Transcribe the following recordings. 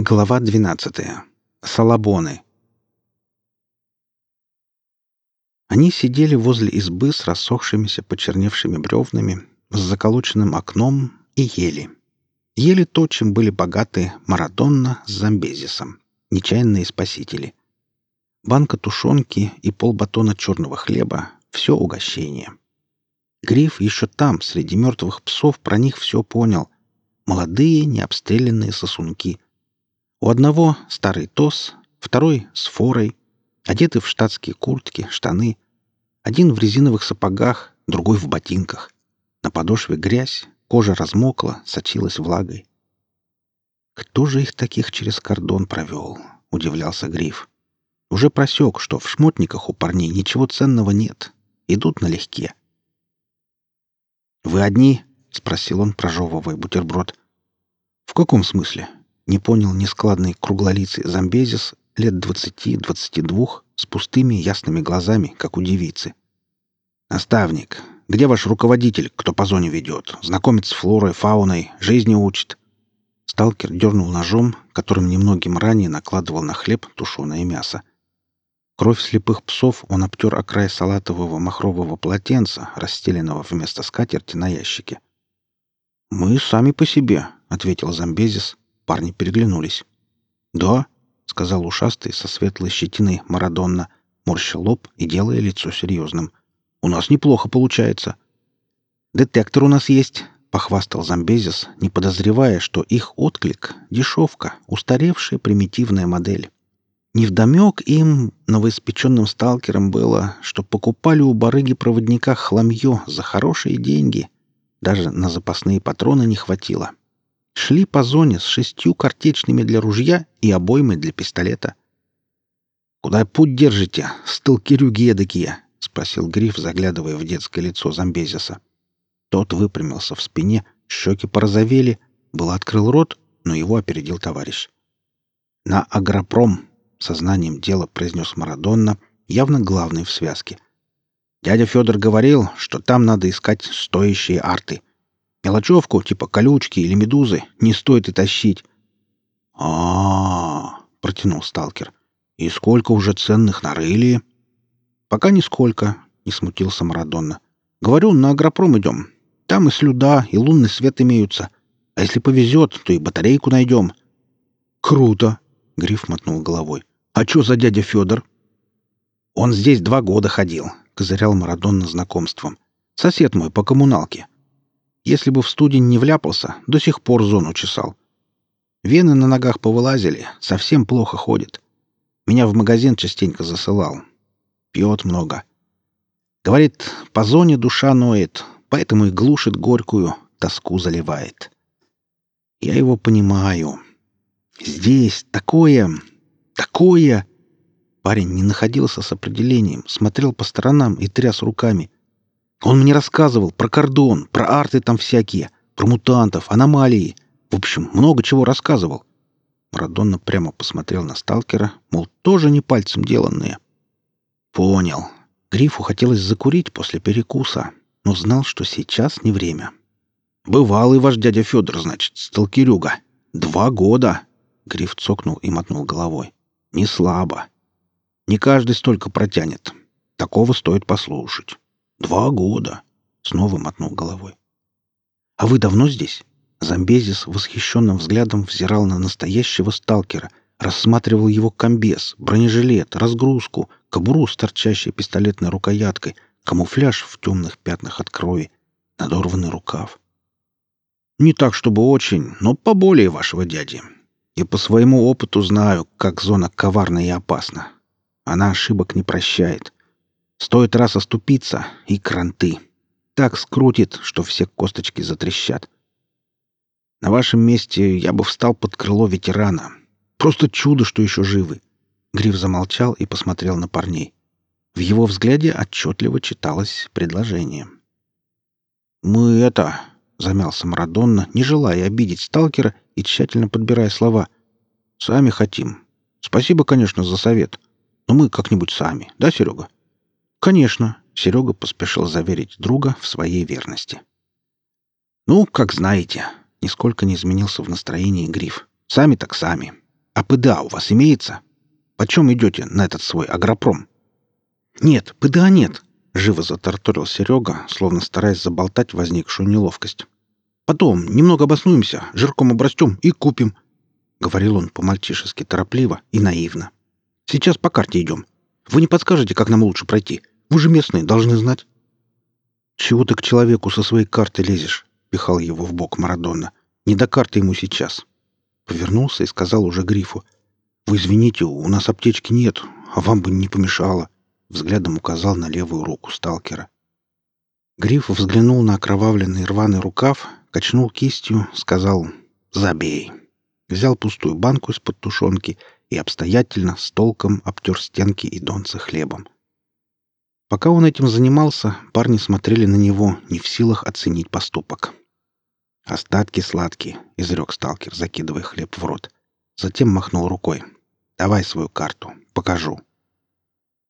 Глава 12. Салабоны. Они сидели возле избы с рассохшимися почерневшими бревнами, с заколоченным окном и ели. Ели то, чем были богаты Марадонна с Замбезисом, нечаянные спасители. Банка тушенки и полбатона черного хлеба — все угощение. Гриф еще там, среди мертвых псов, про них все понял. Молодые, необстрелянные сосунки — у одного старый тос, второй с форой, одеты в штатские куртки, штаны. Один в резиновых сапогах, другой в ботинках. На подошве грязь, кожа размокла, сочилась влагой. «Кто же их таких через кордон провел?» — удивлялся Гриф. Уже просек, что в шмотниках у парней ничего ценного нет. Идут налегке. «Вы одни?» — спросил он, прожевывая бутерброд. «В каком смысле?» Не понял нескладный круглолицый зомбезис лет двадцати-двадцати двух с пустыми ясными глазами, как у девицы. «Наставник, где ваш руководитель, кто по зоне ведет? Знакомит с флорой, фауной, жизни учит?» Сталкер дернул ножом, которым немногим ранее накладывал на хлеб тушеное мясо. Кровь слепых псов он обтер о край салатового махрового полотенца, расстеленного вместо скатерти на ящике. «Мы сами по себе», — ответил Замбезис, Парни переглянулись. «Да», — сказал ушастый со светлой щетиной Марадонна, морща лоб и делая лицо серьезным. «У нас неплохо получается». «Детектор у нас есть», — похвастал Замбезис, не подозревая, что их отклик — дешевка, устаревшая примитивная модель. Невдомек им, новоиспеченным сталкерам, было, что покупали у барыги-проводника хламье за хорошие деньги. Даже на запасные патроны не хватило шли по зоне с шестью картечными для ружья и обоймой для пистолета. «Куда путь держите, сталкерюги эдакие?» — спросил Гриф, заглядывая в детское лицо Замбезиса. Тот выпрямился в спине, щеки порозовели, был открыл рот, но его опередил товарищ. «На агропром», — сознанием дела произнес Марадонна, явно главный в связке. «Дядя Федор говорил, что там надо искать стоящие арты. Мелочевку, типа колючки или медузы, не стоит и тащить. а, протянул сталкер. «И сколько уже ценных нарыли?» «Пока нисколько», — не смутился Марадонна. «Говорю, на агропром идем. Там и слюда, и лунный свет имеются. А если повезет, то и батарейку найдем». «Круто!» — Гриф мотнул головой. «А что за дядя Федор?» «Он здесь два года ходил», — козырял Марадонна знакомством. «Сосед мой по коммуналке. Если бы в студень не вляпался, до сих пор зону чесал. Вены на ногах повылазили, совсем плохо ходит. Меня в магазин частенько засылал. Пьет много. Говорит, по зоне душа ноет, поэтому и глушит горькую, тоску заливает. Я его понимаю. Здесь такое... такое... Парень не находился с определением, смотрел по сторонам и тряс руками. Он мне рассказывал про кордон, про арты там всякие, про мутантов, аномалии. В общем, много чего рассказывал. Марадонна прямо посмотрел на сталкера, мол, тоже не пальцем деланные. Понял. Грифу хотелось закурить после перекуса, но знал, что сейчас не время. «Бывалый ваш дядя Федор, значит, сталкерюга. Два года!» Гриф цокнул и мотнул головой. «Не слабо. Не каждый столько протянет. Такого стоит послушать». «Два года», — снова мотнул головой. «А вы давно здесь?» Замбезис восхищенным взглядом взирал на настоящего сталкера, рассматривал его комбез, бронежилет, разгрузку, кобуру с торчащей пистолетной рукояткой, камуфляж в темных пятнах от крови, надорванный рукав. «Не так, чтобы очень, но поболее вашего дяди. И по своему опыту знаю, как зона коварна и опасна. Она ошибок не прощает. Стоит раз оступиться — и кранты. Так скрутит, что все косточки затрещат. На вашем месте я бы встал под крыло ветерана. Просто чудо, что еще живы. Гриф замолчал и посмотрел на парней. В его взгляде отчетливо читалось предложение. «Мы это...» — замялся Марадонна, не желая обидеть сталкера и тщательно подбирая слова. «Сами хотим. Спасибо, конечно, за совет. Но мы как-нибудь сами. Да, Серега?» «Конечно», — Серега поспешил заверить друга в своей верности. «Ну, как знаете», — нисколько не изменился в настроении Гриф. «Сами так сами. А ПДА у вас имеется? Почем идете на этот свой агропром?» «Нет, ПДА нет», — живо затарторил Серега, словно стараясь заболтать возникшую неловкость. «Потом немного обоснуемся, жирком обрастем и купим», — говорил он по-мальчишески торопливо и наивно. «Сейчас по карте идем. Вы не подскажете, как нам лучше пройти? Вы же местные, должны знать». «Чего ты к человеку со своей карты лезешь?» — пихал его в бок Марадонна. «Не до карты ему сейчас». Повернулся и сказал уже Грифу. «Вы извините, у нас аптечки нет, а вам бы не помешало». Взглядом указал на левую руку сталкера. Гриф взглянул на окровавленный рваный рукав, качнул кистью, сказал «Забей». Взял пустую банку из-под тушенки и обстоятельно, с толком обтер стенки и донцы хлебом. Пока он этим занимался, парни смотрели на него, не в силах оценить поступок. «Остатки сладкие», — изрек сталкер, закидывая хлеб в рот. Затем махнул рукой. «Давай свою карту. Покажу».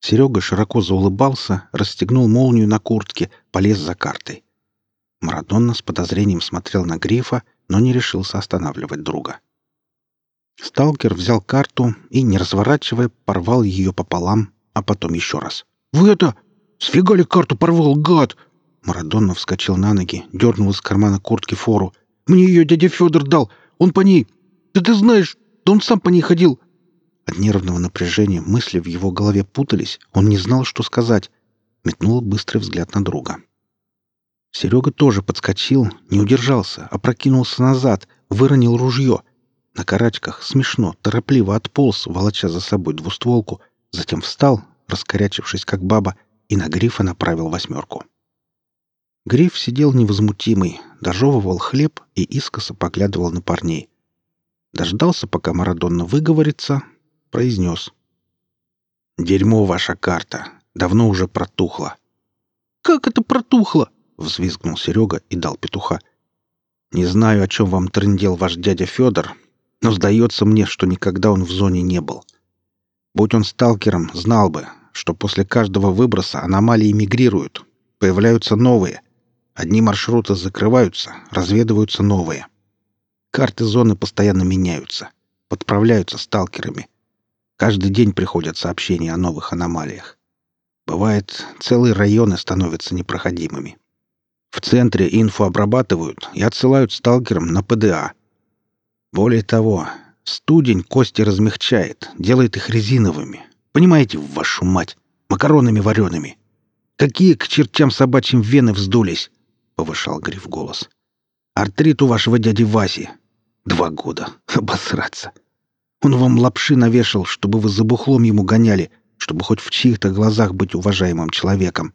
Серега широко заулыбался, расстегнул молнию на куртке, полез за картой. Марадонна с подозрением смотрел на Грифа, но не решился останавливать друга. Сталкер взял карту и, не разворачивая, порвал ее пополам, а потом еще раз. «Вы это... Сфигали карту порвал, гад!» Марадонна вскочил на ноги, дернул из кармана куртки фору. «Мне ее дядя Федор дал! Он по ней... Да ты знаешь, да он сам по ней ходил! От нервного напряжения мысли в его голове путались, он не знал, что сказать. Метнул быстрый взгляд на друга. Серега тоже подскочил, не удержался, опрокинулся назад, выронил ружье. На карачках смешно, торопливо отполз, волоча за собой двустволку, затем встал, раскорячившись как баба, и на Грифа направил восьмерку. Гриф сидел невозмутимый, дожевывал хлеб и искоса поглядывал на парней. Дождался, пока Марадонна выговорится, произнес. «Дерьмо ваша карта. Давно уже протухла». «Как это протухло?» — взвизгнул Серега и дал петуха. «Не знаю, о чем вам трындел ваш дядя Федор, но сдается мне, что никогда он в зоне не был. Будь он сталкером, знал бы, что после каждого выброса аномалии мигрируют, появляются новые. Одни маршруты закрываются, разведываются новые. Карты зоны постоянно меняются, подправляются сталкерами. Каждый день приходят сообщения о новых аномалиях. Бывает, целые районы становятся непроходимыми. В центре инфу обрабатывают и отсылают сталкерам на ПДА. Более того, студень кости размягчает, делает их резиновыми. Понимаете, вашу мать, макаронами вареными. Какие к чертям собачьим вены вздулись? Повышал Гриф голос. Артрит у вашего дяди Васи. Два года. Обосраться. Он вам лапши навешал, чтобы вы за бухлом ему гоняли, чтобы хоть в чьих-то глазах быть уважаемым человеком.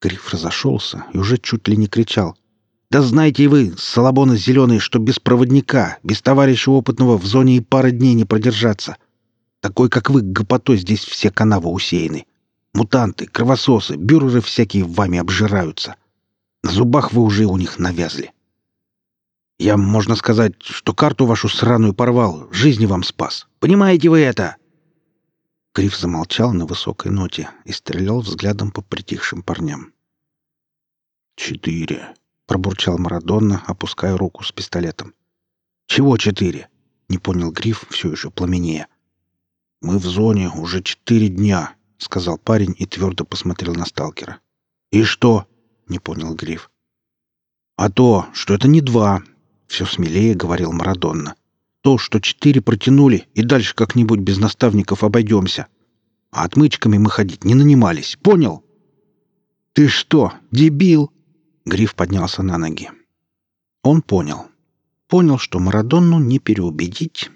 Гриф разошелся и уже чуть ли не кричал. «Да знаете и вы, салабоны зеленые, что без проводника, без товарища опытного в зоне и пары дней не продержаться. Такой, как вы, гопотой здесь все канавы усеяны. Мутанты, кровососы, бюреры всякие вами обжираются. На зубах вы уже у них навязли. Я, можно сказать, что карту вашу сраную порвал, жизни вам спас. Понимаете вы это?» Гриф замолчал на высокой ноте и стрелял взглядом по притихшим парням. «Четыре», — пробурчал Марадонна, опуская руку с пистолетом. «Чего четыре?» — не понял Гриф, все еще пламенея. «Мы в зоне уже четыре дня», — сказал парень и твердо посмотрел на сталкера. «И что?» — не понял Гриф. «А то, что это не два, все смелее говорил Марадонна. То, что четыре протянули, и дальше как-нибудь без наставников обойдемся. А отмычками мы ходить не нанимались, понял? Ты что, дебил? Гриф поднялся на ноги. Он понял. Понял, что Марадонну не переубедить,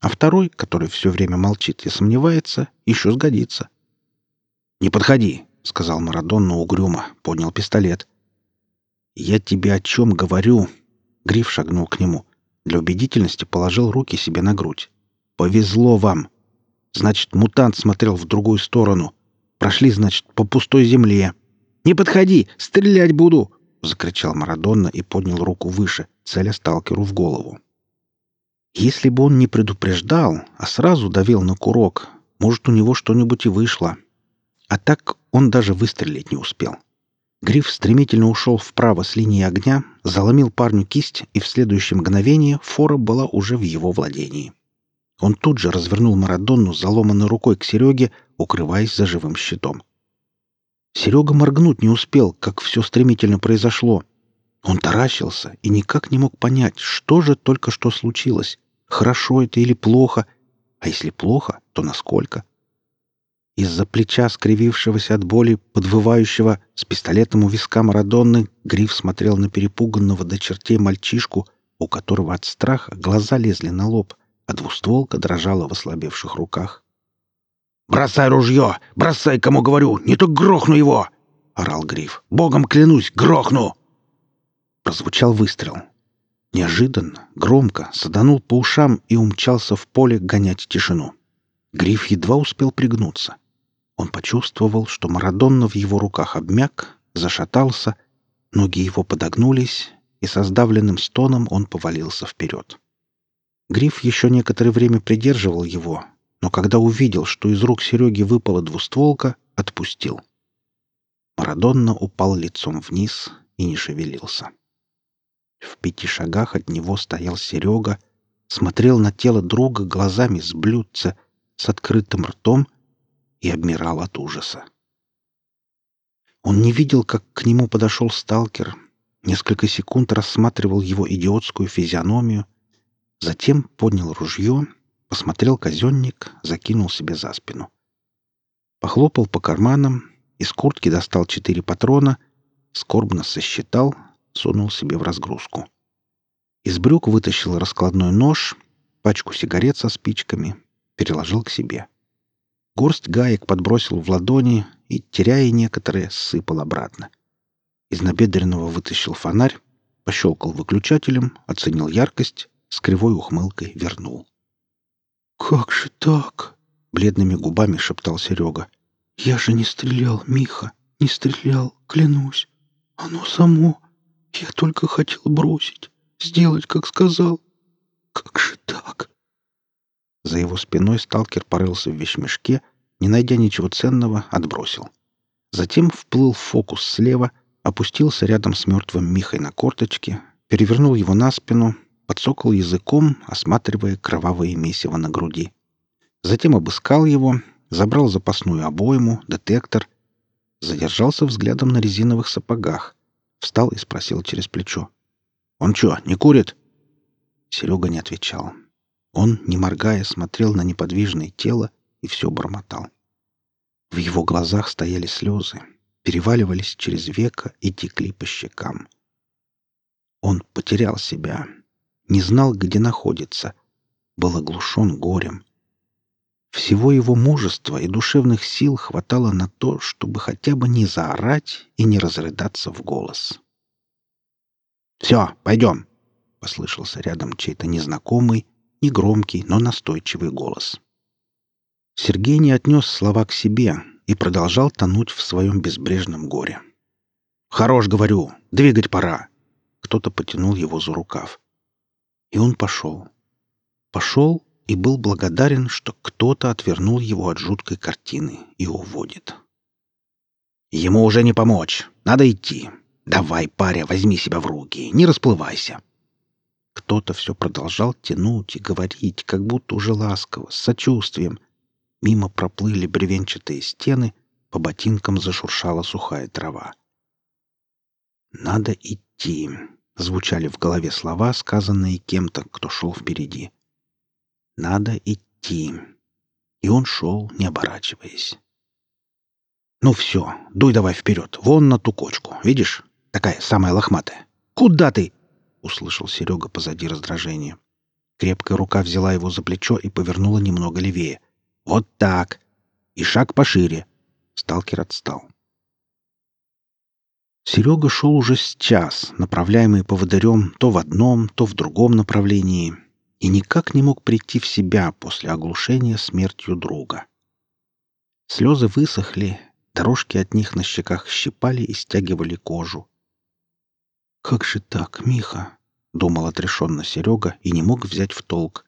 а второй, который все время молчит и сомневается, еще сгодится. «Не подходи», — сказал Марадонна угрюмо, поднял пистолет. «Я тебе о чем говорю?» Гриф шагнул к нему. Для убедительности положил руки себе на грудь. «Повезло вам! Значит, мутант смотрел в другую сторону. Прошли, значит, по пустой земле. Не подходи! Стрелять буду!» — закричал Марадонна и поднял руку выше, целя сталкеру в голову. Если бы он не предупреждал, а сразу давил на курок, может, у него что-нибудь и вышло. А так он даже выстрелить не успел. Гриф стремительно ушел вправо с линии огня, заломил парню кисть, и в следующее мгновение фора была уже в его владении. Он тут же развернул Марадонну заломанной рукой к Сереге, укрываясь за живым щитом. Серега моргнуть не успел, как все стремительно произошло. Он таращился и никак не мог понять, что же только что случилось. Хорошо это или плохо? А если плохо, то насколько? Из-за плеча, скривившегося от боли, подвывающего, с пистолетом у виска Марадонны, Гриф смотрел на перепуганного до чертей мальчишку, у которого от страха глаза лезли на лоб, а двустволка дрожала в ослабевших руках. «Бросай ружье! Бросай, кому говорю! Не то грохну его!» — орал Гриф. «Богом клянусь, грохну!» Прозвучал выстрел. Неожиданно, громко, саданул по ушам и умчался в поле гонять тишину. Гриф едва успел пригнуться. Он почувствовал, что Марадонна в его руках обмяк, зашатался, ноги его подогнулись, и со сдавленным стоном он повалился вперед. Гриф еще некоторое время придерживал его, но когда увидел, что из рук Сереги выпала двустволка, отпустил. Марадонна упал лицом вниз и не шевелился. В пяти шагах от него стоял Серега, смотрел на тело друга глазами с блюдца, с открытым ртом и обмирал от ужаса. Он не видел, как к нему подошел сталкер, несколько секунд рассматривал его идиотскую физиономию, затем поднял ружье, посмотрел казенник, закинул себе за спину. Похлопал по карманам, из куртки достал четыре патрона, скорбно сосчитал, сунул себе в разгрузку. Из брюк вытащил раскладной нож, пачку сигарет со спичками, переложил к себе. Горсть гаек подбросил в ладони и, теряя некоторые, сыпал обратно. Из набедренного вытащил фонарь, пощелкал выключателем, оценил яркость, с кривой ухмылкой вернул. «Как же так?» — бледными губами шептал Серега. «Я же не стрелял, Миха, не стрелял, клянусь. Оно само. Я только хотел бросить, сделать, как сказал. Как же так?» За его спиной сталкер порылся в вещмешке, не найдя ничего ценного, отбросил. Затем вплыл в фокус слева, опустился рядом с мертвым Михой на корточке, перевернул его на спину, подсокал языком, осматривая кровавое месиво на груди. Затем обыскал его, забрал запасную обойму, детектор, задержался взглядом на резиновых сапогах, встал и спросил через плечо. «Он что, не курит?» Серега не отвечал. Он, не моргая, смотрел на неподвижное тело и все бормотал. В его глазах стояли слезы, переваливались через века и текли по щекам. Он потерял себя, не знал, где находится, был оглушен горем. Всего его мужества и душевных сил хватало на то, чтобы хотя бы не заорать и не разрыдаться в голос. «Все, пойдем!» — послышался рядом чей-то незнакомый, негромкий, но настойчивый голос. Сергей не отнес слова к себе и продолжал тонуть в своем безбрежном горе. «Хорош, говорю, двигать пора!» Кто-то потянул его за рукав. И он пошел. Пошел и был благодарен, что кто-то отвернул его от жуткой картины и уводит. «Ему уже не помочь. Надо идти. Давай, паря, возьми себя в руки. Не расплывайся. Кто-то все продолжал тянуть и говорить, как будто уже ласково, с сочувствием. Мимо проплыли бревенчатые стены, по ботинкам зашуршала сухая трава. «Надо идти», — звучали в голове слова, сказанные кем-то, кто шел впереди. «Надо идти». И он шел, не оборачиваясь. «Ну все, дуй давай вперед, вон на ту кочку, видишь? Такая самая лохматая. Куда ты?» услышал Серега позади раздражения. Крепкая рука взяла его за плечо и повернула немного левее. «Вот так! И шаг пошире!» Сталкер отстал. Серега шел уже с час, направляемый поводырем то в одном, то в другом направлении, и никак не мог прийти в себя после оглушения смертью друга. Слезы высохли, дорожки от них на щеках щипали и стягивали кожу. «Как же так, Миха?» — думал отрешенно Серега и не мог взять в толк.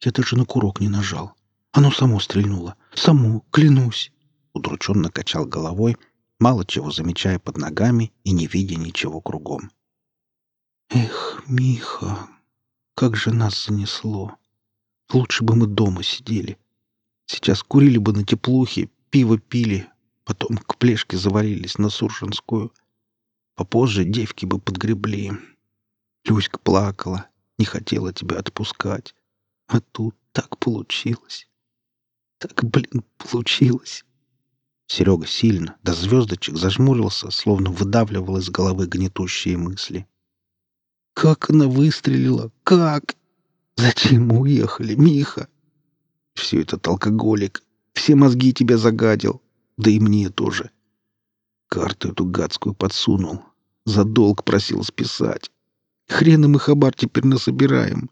«Я даже на курок не нажал. Оно само стрельнуло. Само, клянусь!» Удрученно качал головой, мало чего замечая под ногами и не видя ничего кругом. «Эх, Миха, как же нас занесло! Лучше бы мы дома сидели. Сейчас курили бы на теплухе, пиво пили, потом к плешке завалились на Суржинскую. Попозже девки бы подгребли. Люська плакала, не хотела тебя отпускать. А тут так получилось. Так, блин, получилось. Серега сильно, до звездочек зажмурился, словно выдавливал из головы гнетущие мысли. Как она выстрелила? Как? Зачем мы уехали, Миха? Все этот алкоголик. Все мозги тебя загадил. Да и мне тоже. Карту эту гадскую подсунул. За долг просил списать. Хрен мы хабар теперь насобираем.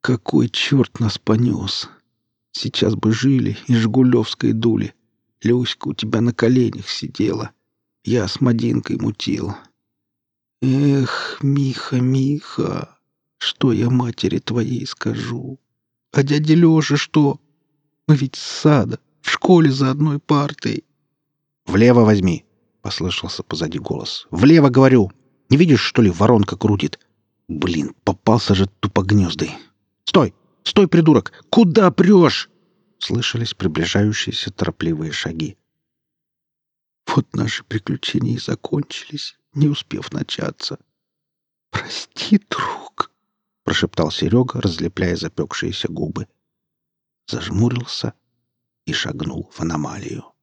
Какой черт нас понес? Сейчас бы жили и Жигулевской дули. Люська у тебя на коленях сидела. Я с Мадинкой мутил. Эх, Миха, Миха, что я матери твоей скажу? А дядя Лёша что? Мы ведь с сада, в школе за одной партой. «Влево возьми!» — послышался позади голос. «Влево, говорю! Не видишь, что ли, воронка крутит? Блин, попался же тупогнездый! Стой! Стой, придурок! Куда прешь?» Слышались приближающиеся торопливые шаги. Вот наши приключения и закончились, не успев начаться. «Прости, друг!» — прошептал Серега, разлепляя запекшиеся губы. Зажмурился и шагнул в аномалию.